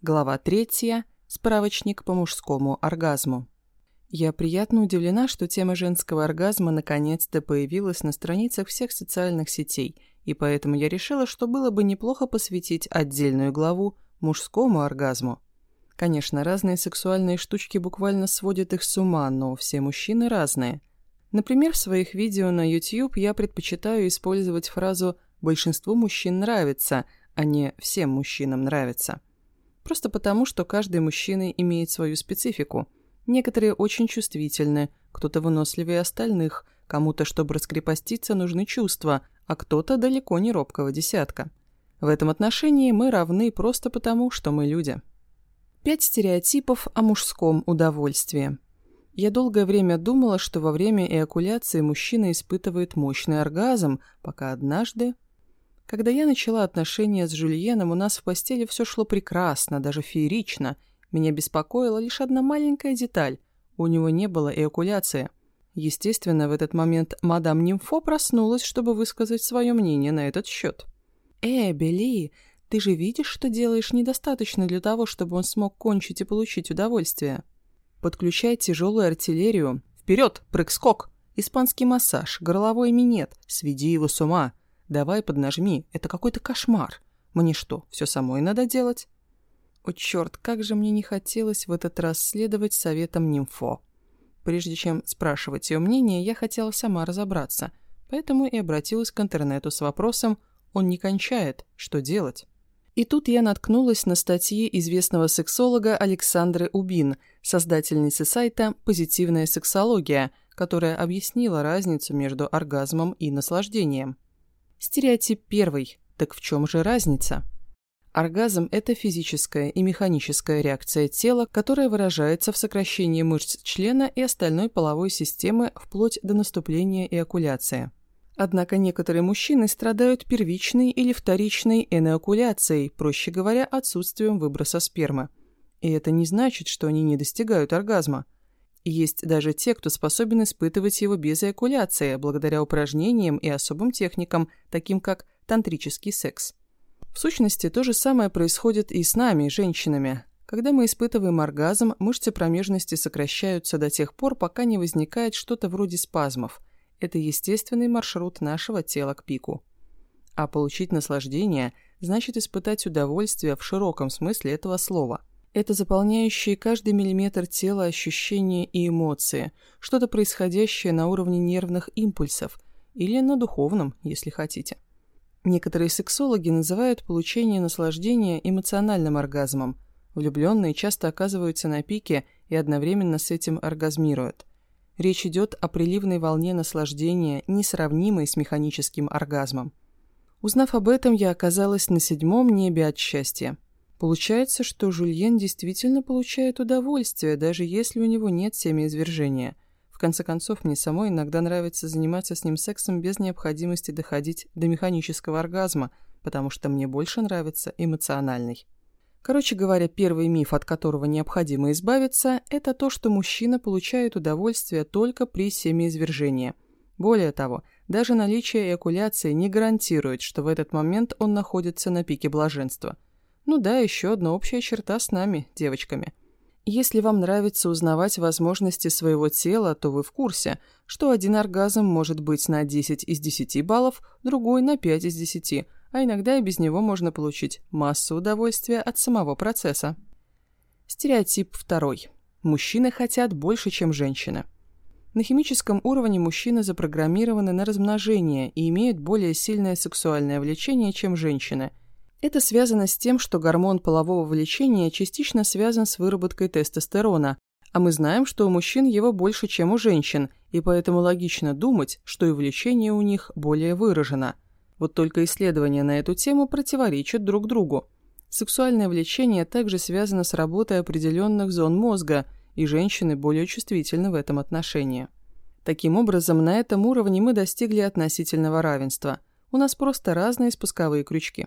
Глава третья. Справочник по мужскому оргазму. Я приятно удивлена, что тема женского оргазма наконец-то появилась на страницах всех социальных сетей, и поэтому я решила, что было бы неплохо посвятить отдельную главу мужскому оргазму. Конечно, разные сексуальные штучки буквально сводят их с ума, но все мужчины разные. Например, в своих видео на YouTube я предпочитаю использовать фразу «большинству мужчин нравится», а не «всем мужчинам нравится». Просто потому, что каждый мужчина имеет свою специфику. Некоторые очень чувствительны, кто-то выносливее остальных, кому-то, чтобы раскрепоститься, нужны чувства, а кто-то далеко не робкого десятка. В этом отношении мы равны просто потому, что мы люди. Пять стереотипов о мужском удовольствии. Я долгое время думала, что во время эякуляции мужчина испытывает мощный оргазм, пока однажды когда я начала отношения с Жюльеном, у нас в постели все шло прекрасно, даже феерично. Меня беспокоила лишь одна маленькая деталь. У него не было эякуляции. Естественно, в этот момент мадам Нимфо проснулась, чтобы высказать свое мнение на этот счет. «Э, Бели, ты же видишь, что делаешь недостаточно для того, чтобы он смог кончить и получить удовольствие. Подключай тяжелую артиллерию. Вперед, прыг-скок! Испанский массаж, горловой минет. Сведи его с ума. Давай поднажми, это какой-то кошмар. Мне что, все самой надо делать? О, черт, как же мне не хотелось в этот раз следовать советам Нимфо. Прежде чем спрашивать ее мнение, я хотела сама разобраться, поэтому и обратилась к интернету с вопросом «Он не кончает, что делать?». И тут я наткнулась на статьи известного сексолога Александры Убин, создательницы сайта «Позитивная сексология», которая объяснила разницу между оргазмом и наслаждением. Стереотип первый. Так в чем же разница? Оргазм – это физическая и механическая реакция тела, которая выражается в сокращении мышц члена и остальной половой системы вплоть до наступления эякуляции. Однако некоторые мужчины страдают первичной или вторичной энеокуляцией, проще говоря, отсутствием выброса спермы. И это не значит, что они не достигают оргазма – есть даже те, кто способен испытывать его без эякуляции, благодаря упражнениям и особым техникам, таким как тантрический секс. В сущности, то же самое происходит и с нами, женщинами. Когда мы испытываем оргазм, мышцы промежности сокращаются до тех пор, пока не возникает что-то вроде спазмов. Это естественный маршрут нашего тела к пику. А получить наслаждение значит испытать удовольствие в широком смысле этого слова – это заполняющие каждый миллиметр тела ощущения и эмоции, что-то происходящее на уровне нервных импульсов или на духовном, если хотите. Некоторые сексологи называют получение наслаждения эмоциональным оргазмом. Влюбленные часто оказываются на пике и одновременно с этим оргазмируют. Речь идет о приливной волне наслаждения, несравнимой с механическим оргазмом. Узнав об этом, я оказалась на седьмом небе от счастья. Получается, что Жульен действительно получает удовольствие, даже если у него нет семяизвержения. В конце концов, мне самой иногда нравится заниматься с ним сексом без необходимости доходить до механического оргазма, потому что мне больше нравится эмоциональный. Короче говоря, первый миф, от которого необходимо избавиться, это то, что мужчина получает удовольствие только при семяизвержении. Более того, даже наличие эякуляции не гарантирует, что в этот момент он находится на пике блаженства – ну да, еще одна общая черта с нами, девочками. Если вам нравится узнавать возможности своего тела, то вы в курсе, что один оргазм может быть на 10 из 10 баллов, другой на 5 из 10, а иногда и без него можно получить массу удовольствия от самого процесса. Стереотип второй. Мужчины хотят больше, чем женщины. На химическом уровне мужчины запрограммированы на размножение и имеют более сильное сексуальное влечение, чем женщины – это связано с тем, что гормон полового влечения частично связан с выработкой тестостерона, а мы знаем, что у мужчин его больше, чем у женщин, и поэтому логично думать, что и влечение у них более выражено. Вот только исследования на эту тему противоречат друг другу. Сексуальное влечение также связано с работой определенных зон мозга, и женщины более чувствительны в этом отношении. Таким образом, на этом уровне мы достигли относительного равенства. У нас просто разные спусковые крючки.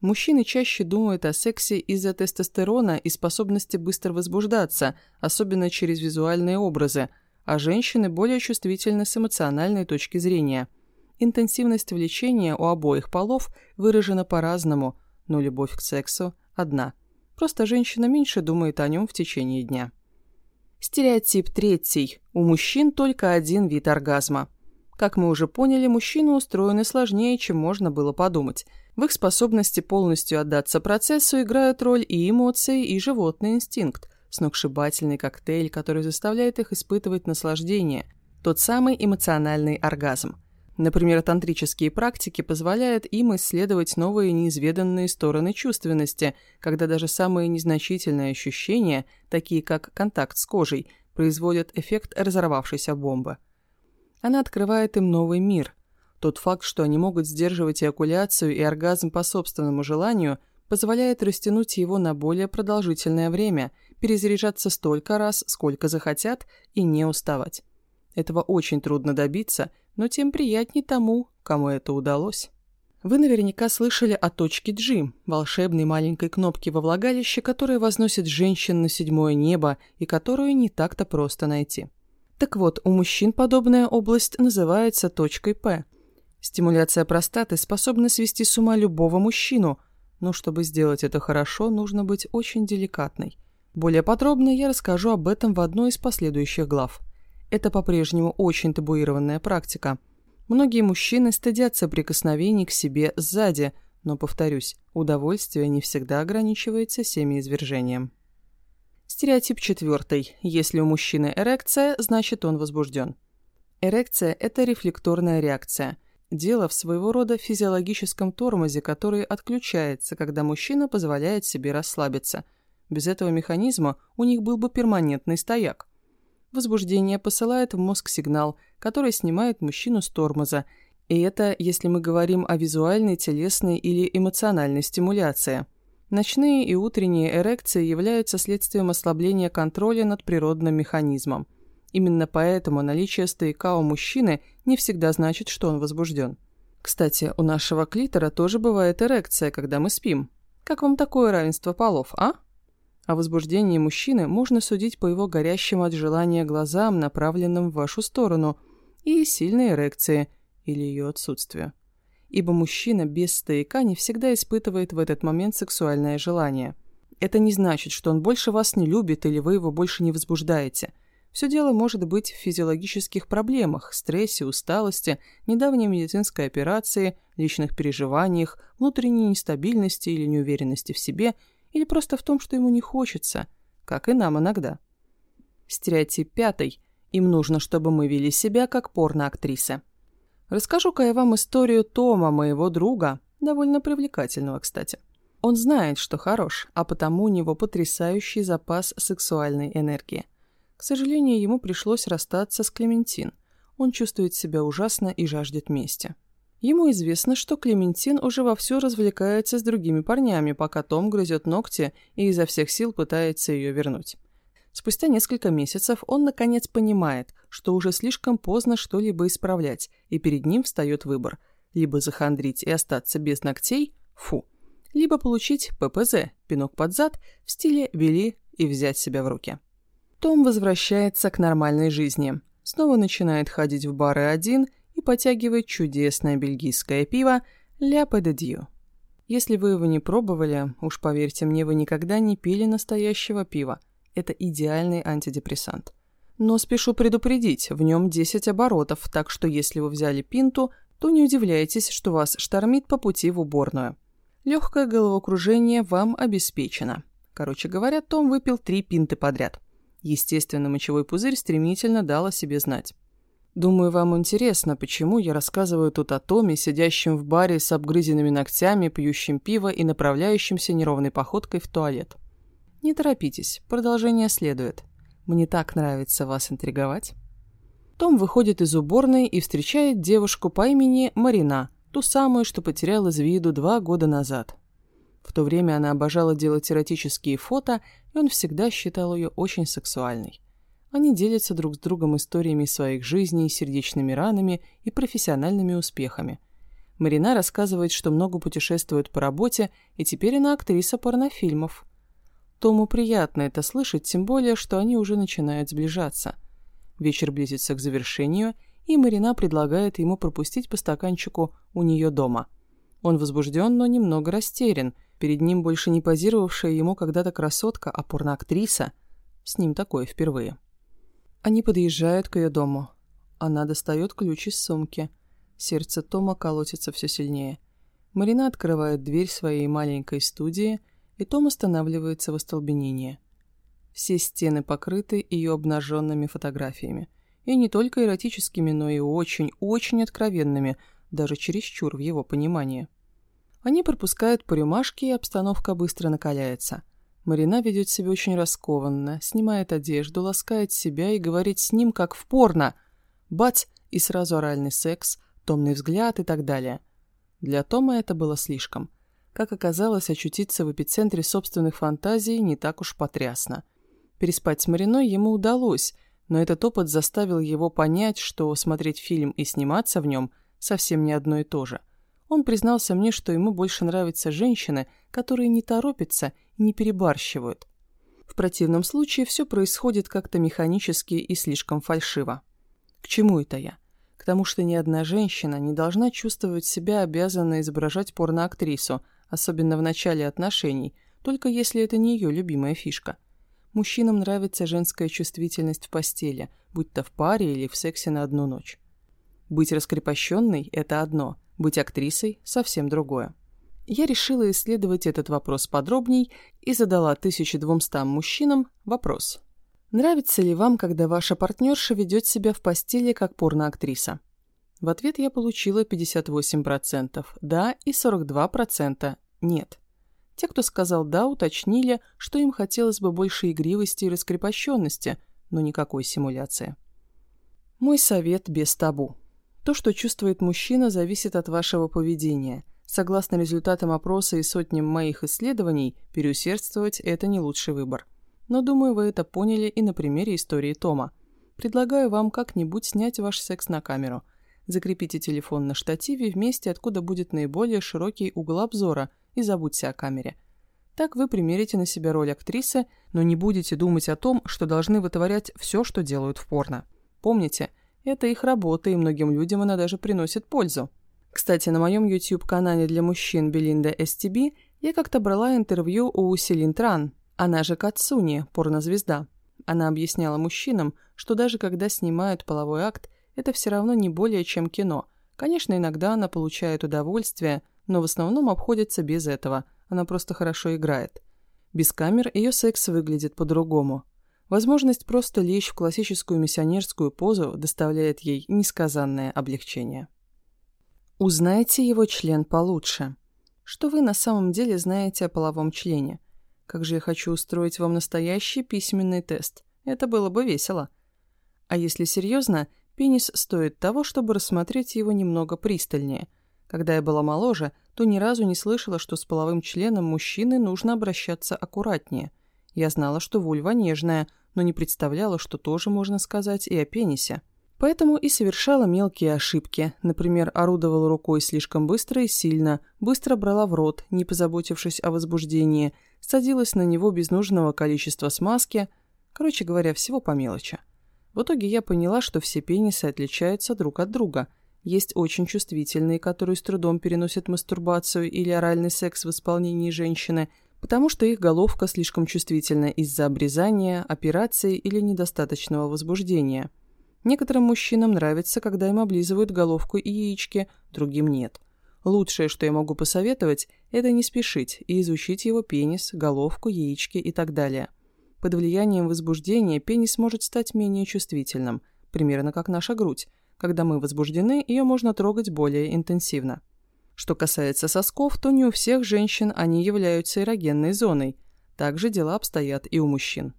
Мужчины чаще думают о сексе из-за тестостерона и способности быстро возбуждаться, особенно через визуальные образы, а женщины более чувствительны с эмоциональной точки зрения. Интенсивность влечения у обоих полов выражена по-разному, но любовь к сексу одна. Просто женщина меньше думает о нем в течение дня. Стереотип третий. У мужчин только один вид оргазма. Как мы уже поняли, мужчины устроены сложнее, чем можно было подумать. В их способности полностью отдаться процессу играют роль и эмоции, и животный инстинкт, сногсшибательный коктейль, который заставляет их испытывать наслаждение, тот самый эмоциональный оргазм. Например, тантрические практики позволяют им исследовать новые неизведанные стороны чувственности, когда даже самые незначительные ощущения, такие как контакт с кожей, производят эффект разорвавшейся бомбы. Она открывает им новый мир. Тот факт, что они могут сдерживать эякуляцию и оргазм по собственному желанию, позволяет растянуть его на более продолжительное время, перезаряжаться столько раз, сколько захотят, и не уставать. Этого очень трудно добиться – но тем приятнее тому, кому это удалось. Вы наверняка слышали о точке G, волшебной маленькой кнопке во влагалище, которая возносит женщин на седьмое небо и которую не так-то просто найти. Так вот, у мужчин подобная область называется точкой P. Стимуляция простаты способна свести с ума любого мужчину, но чтобы сделать это хорошо, нужно быть очень деликатной. Более подробно я расскажу об этом в одной из последующих глав. Это по-прежнему очень табуированная практика. Многие мужчины стыдятся прикосновений к себе сзади, но, повторюсь, удовольствие не всегда ограничивается семяизвержением. Стереотип четвертый. Если у мужчины эрекция, значит он возбужден. Эрекция – это рефлекторная реакция. Дело в своего рода физиологическом тормозе, который отключается, когда мужчина позволяет себе расслабиться. Без этого механизма у них был бы перманентный стояк. Возбуждение посылает в мозг сигнал, который снимает мужчину с тормоза. И это, если мы говорим о визуальной, телесной или эмоциональной стимуляции. Ночные и утренние эрекции являются следствием ослабления контроля над природным механизмом. Именно поэтому наличие стояка у мужчины не всегда значит, что он возбужден. Кстати, у нашего клитора тоже бывает эрекция, когда мы спим. Как вам такое равенство полов, а? О возбуждении мужчины можно судить по его горящим от желания глазам, направленным в вашу сторону, и сильной эрекции или ее отсутствию. Ибо мужчина без стояка не всегда испытывает в этот момент сексуальное желание. Это не значит, что он больше вас не любит или вы его больше не возбуждаете. Все дело может быть в физиологических проблемах, стрессе, усталости, недавней медицинской операции, личных переживаниях, внутренней нестабильности или неуверенности в себе – или просто в том, что ему не хочется, как и нам иногда. Стереотип пятый. Им нужно, чтобы мы вели себя как порноактрисы. Расскажу-ка я вам историю Тома, моего друга, довольно привлекательного, кстати. Он знает, что хорош, а потому у него потрясающий запас сексуальной энергии. К сожалению, ему пришлось расстаться с Клементин. Он чувствует себя ужасно и жаждет мести. Ему известно, что Клементин уже вовсю развлекается с другими парнями, пока Том грызет ногти и изо всех сил пытается ее вернуть. Спустя несколько месяцев он наконец понимает, что уже слишком поздно что-либо исправлять, и перед ним встает выбор – либо захандрить и остаться без ногтей – фу, либо получить ППЗ – пинок под зад в стиле «вели» и взять себя в руки. Том возвращается к нормальной жизни. Снова начинает ходить в бары один и потягивает чудесное бельгийское пиво «Ля Педедью». Если вы его не пробовали, уж поверьте мне, вы никогда не пили настоящего пива. Это идеальный антидепрессант. Но спешу предупредить, в нем 10 оборотов, так что если вы взяли пинту, то не удивляйтесь, что вас штормит по пути в уборную. Легкое головокружение вам обеспечено. Короче говоря, Том выпил три пинты подряд. Естественно, мочевой пузырь стремительно дал о себе знать. Думаю, вам интересно, почему я рассказываю тут о Томе, сидящем в баре с обгрызенными ногтями, пьющим пиво и направляющимся неровной походкой в туалет. Не торопитесь, продолжение следует. Мне так нравится вас интриговать. Том выходит из уборной и встречает девушку по имени Марина, ту самую, что потерял из виду два года назад. В то время она обожала делать эротические фото, и он всегда считал ее очень сексуальной. Они делятся друг с другом историями своих жизней, сердечными ранами и профессиональными успехами. Марина рассказывает, что много путешествует по работе, и теперь она актриса порнофильмов. Тому приятно это слышать, тем более, что они уже начинают сближаться. Вечер близится к завершению, и Марина предлагает ему пропустить по стаканчику у нее дома. Он возбужден, но немного растерян. Перед ним больше не позировавшая ему когда-то красотка, а порноактриса. С ним такое впервые. Они подъезжают к ее дому. Она достает ключ из сумки. Сердце Тома колотится все сильнее. Марина открывает дверь своей маленькой студии, и Том останавливается в остолбенении. Все стены покрыты ее обнаженными фотографиями. И не только эротическими, но и очень-очень откровенными, даже чересчур в его понимании. Они пропускают по рюмашке, и обстановка быстро накаляется. Марина ведет себя очень раскованно, снимает одежду, ласкает себя и говорит с ним, как в порно. Бац! И сразу оральный секс, томный взгляд и так далее. Для Тома это было слишком. Как оказалось, очутиться в эпицентре собственных фантазий не так уж потрясно. Переспать с Мариной ему удалось, но этот опыт заставил его понять, что смотреть фильм и сниматься в нем совсем не одно и то же. Он признался мне, что ему больше нравятся женщины, которые не торопятся и не перебарщивают. В противном случае все происходит как-то механически и слишком фальшиво. К чему это я? К тому, что ни одна женщина не должна чувствовать себя обязанной изображать порноактрису, особенно в начале отношений, только если это не ее любимая фишка. Мужчинам нравится женская чувствительность в постели, будь то в паре или в сексе на одну ночь. Быть раскрепощенной – это одно, быть актрисой – совсем другое. Я решила исследовать этот вопрос подробней и задала 1200 мужчинам вопрос. Нравится ли вам, когда ваша партнерша ведет себя в постели как порноактриса? В ответ я получила 58% «да» и 42% «нет». Те, кто сказал «да», уточнили, что им хотелось бы больше игривости и раскрепощенности, но никакой симуляции. Мой совет без табу. То, что чувствует мужчина, зависит от вашего поведения. Согласно результатам опроса и сотням моих исследований, переусердствовать – это не лучший выбор. Но думаю, вы это поняли и на примере истории Тома. Предлагаю вам как-нибудь снять ваш секс на камеру. Закрепите телефон на штативе в месте, откуда будет наиболее широкий угол обзора, и забудьте о камере. Так вы примерите на себя роль актрисы, но не будете думать о том, что должны вытворять все, что делают в порно. Помните – это их работа, и многим людям она даже приносит пользу. Кстати, на моем YouTube-канале для мужчин Белинда STB я как-то брала интервью у Селин Тран, она же Кацуни, порнозвезда. Она объясняла мужчинам, что даже когда снимают половой акт, это все равно не более чем кино. Конечно, иногда она получает удовольствие, но в основном обходится без этого, она просто хорошо играет. Без камер ее секс выглядит по-другому. Возможность просто лечь в классическую миссионерскую позу доставляет ей несказанное облегчение. Узнайте его член получше. Что вы на самом деле знаете о половом члене? Как же я хочу устроить вам настоящий письменный тест. Это было бы весело. А если серьезно, пенис стоит того, чтобы рассмотреть его немного пристальнее. Когда я была моложе, то ни разу не слышала, что с половым членом мужчины нужно обращаться аккуратнее – я знала, что вульва нежная, но не представляла, что тоже можно сказать и о пенисе. Поэтому и совершала мелкие ошибки. Например, орудовала рукой слишком быстро и сильно, быстро брала в рот, не позаботившись о возбуждении, садилась на него без нужного количества смазки. Короче говоря, всего по мелочи. В итоге я поняла, что все пенисы отличаются друг от друга. Есть очень чувствительные, которые с трудом переносят мастурбацию или оральный секс в исполнении женщины – потому что их головка слишком чувствительна из-за обрезания, операции или недостаточного возбуждения. Некоторым мужчинам нравится, когда им облизывают головку и яички, другим нет. Лучшее, что я могу посоветовать, это не спешить и изучить его пенис, головку, яички и так далее. Под влиянием возбуждения пенис может стать менее чувствительным, примерно как наша грудь. Когда мы возбуждены, ее можно трогать более интенсивно. Что касается сосков, то не у всех женщин они являются эрогенной зоной. Также дела обстоят и у мужчин.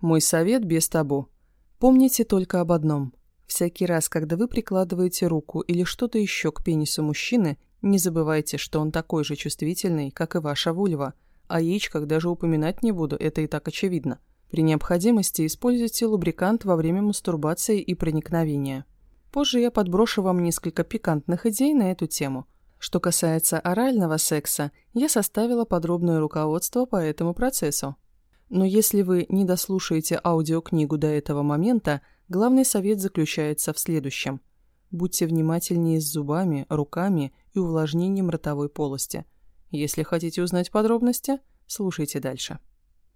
Мой совет без табу. Помните только об одном. Всякий раз, когда вы прикладываете руку или что-то еще к пенису мужчины, не забывайте, что он такой же чувствительный, как и ваша вульва. О яичках даже упоминать не буду, это и так очевидно. При необходимости используйте лубрикант во время мастурбации и проникновения. Позже я подброшу вам несколько пикантных идей на эту тему. Что касается орального секса, я составила подробное руководство по этому процессу. Но если вы не дослушаете аудиокнигу до этого момента, главный совет заключается в следующем. Будьте внимательнее с зубами, руками и увлажнением ротовой полости. Если хотите узнать подробности, слушайте дальше.